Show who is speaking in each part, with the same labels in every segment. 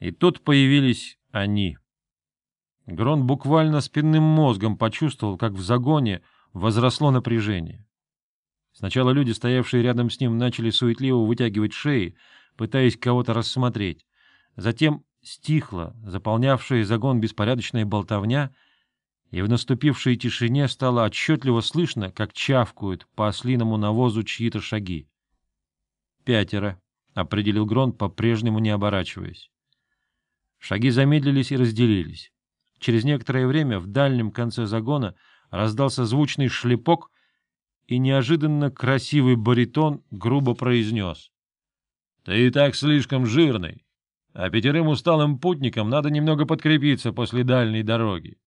Speaker 1: И тут появились они. Грон буквально спинным мозгом почувствовал, как в загоне возросло напряжение. Сначала люди, стоявшие рядом с ним, начали суетливо вытягивать шеи, пытаясь кого-то рассмотреть. Затем стихла заполнявшая загон беспорядочная болтовня, и в наступившей тишине стало отчетливо слышно, как чавкают по ослиному навозу чьи-то шаги. «Пятеро», — определил Грон, по-прежнему не оборачиваясь. Шаги замедлились и разделились. Через некоторое время в дальнем конце загона раздался звучный шлепок, и неожиданно красивый баритон грубо произнес. — Ты и так слишком жирный, а пятерым усталым путникам надо немного подкрепиться после дальней дороги.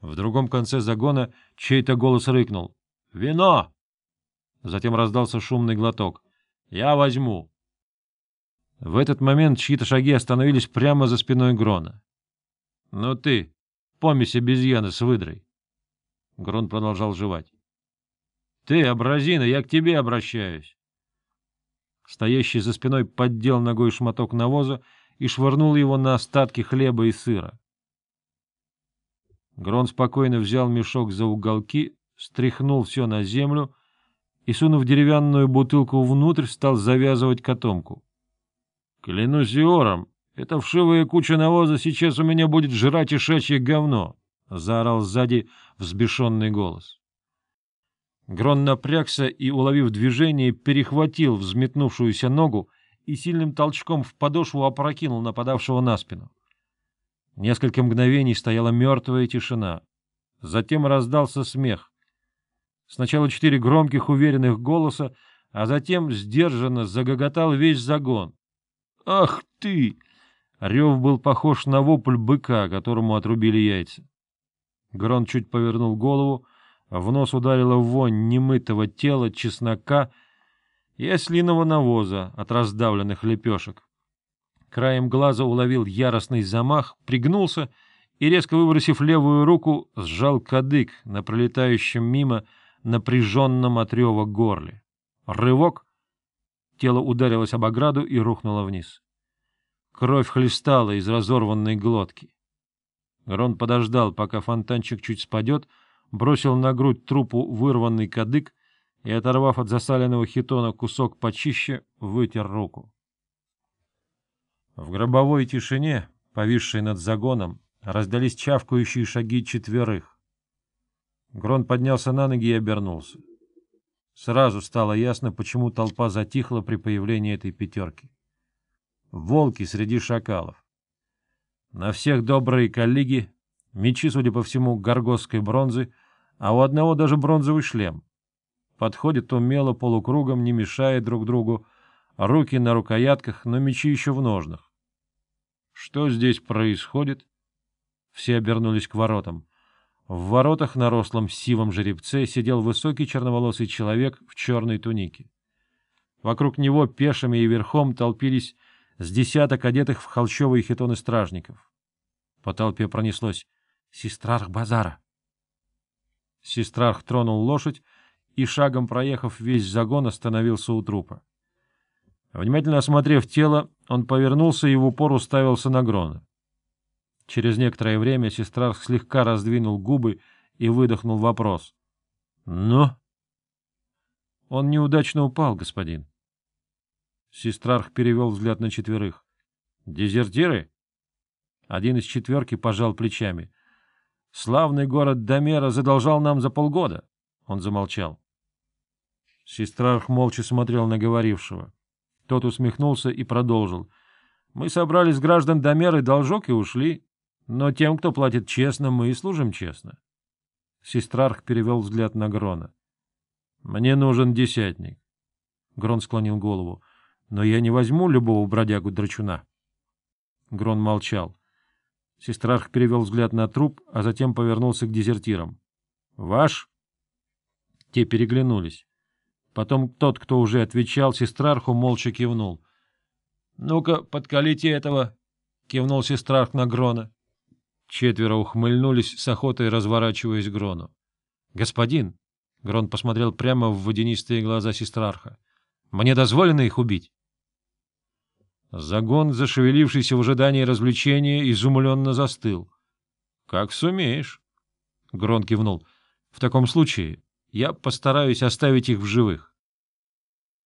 Speaker 1: В другом конце загона чей-то голос рыкнул. — Вино! Затем раздался шумный глоток. — Я возьму. В этот момент чьи-то шаги остановились прямо за спиной Грона. — Ну ты, помесь обезьяны с выдрой. Грон продолжал жевать. — Ты, абразина, я к тебе обращаюсь. Стоящий за спиной поддел ногой шматок навоза и швырнул его на остатки хлеба и сыра. Грон спокойно взял мешок за уголки, стряхнул все на землю и, сунув деревянную бутылку внутрь, стал завязывать котомку. — Клянусь Иором, эта вшивая куча навоза сейчас у меня будет жрать ишачье говно! — заорал сзади взбешенный голос. Грон напрягся и, уловив движение, перехватил взметнувшуюся ногу и сильным толчком в подошву опрокинул нападавшего на спину. Несколько мгновений стояла мертвая тишина. Затем раздался смех. Сначала четыре громких уверенных голоса, а затем сдержанно загоготал весь загон. «Ах ты!» Рев был похож на вопль быка, которому отрубили яйца. Грон чуть повернул голову, в нос ударила вонь немытого тела, чеснока и ослиного навоза от раздавленных лепешек. Краем глаза уловил яростный замах, пригнулся и, резко выбросив левую руку, сжал кадык на пролетающем мимо напряженном от рева горле. Рывок. Тело ударилось об ограду и рухнуло вниз. Кровь хлестала из разорванной глотки. Рон подождал, пока фонтанчик чуть спадет, — бросил на грудь трупу вырванный кадык и, оторвав от засаленного хитона кусок почище, вытер руку. В гробовой тишине, повисшей над загоном, раздались чавкающие шаги четверых. Грон поднялся на ноги и обернулся. Сразу стало ясно, почему толпа затихла при появлении этой пятерки. Волки среди шакалов. На всех добрые коллеги, мечи, судя по всему, горгосской бронзы, а у одного даже бронзовый шлем. Подходит умело полукругом, не мешая друг другу, руки на рукоятках, но мечи еще в ножнах. Что здесь происходит? Все обернулись к воротам. В воротах на рослом сивом жеребце сидел высокий черноволосый человек в черной тунике. Вокруг него пешими и верхом толпились с десяток одетых в холщовые хитоны стражников. По толпе пронеслось «Сестрарх базара». Сестрарх тронул лошадь и, шагом проехав весь загон, остановился у трупа. Внимательно осмотрев тело, он повернулся и в упор уставился на Грона. Через некоторое время Сестрарх слегка раздвинул губы и выдохнул вопрос. — Ну? — Он неудачно упал, господин. Сестрарх перевел взгляд на четверых. — Дезертиры? Один из четверки пожал плечами — Славный город Домера задолжал нам за полгода. Он замолчал. Сестрарх молча смотрел на говорившего. Тот усмехнулся и продолжил. Мы собрали с граждан Домеры должок и ушли. Но тем, кто платит честно, мы и служим честно. Сестрарх перевел взгляд на Грона. — Мне нужен десятник. Грон склонил голову. — Но я не возьму любого бродягу-драчуна. Грон молчал. Сестрарх перевел взгляд на труп, а затем повернулся к дезертирам. — Ваш? Те переглянулись. Потом тот, кто уже отвечал, сестрарху молча кивнул. — Ну-ка, подкалите этого! — кивнул сестрарх на Грона. Четверо ухмыльнулись, с охотой разворачиваясь к Грону. — Господин! — Грон посмотрел прямо в водянистые глаза сестрарха. — Мне дозволено их убить? Загон, зашевелившийся в ожидании развлечения, изумленно застыл. — Как сумеешь. Грон кивнул. — В таком случае я постараюсь оставить их в живых.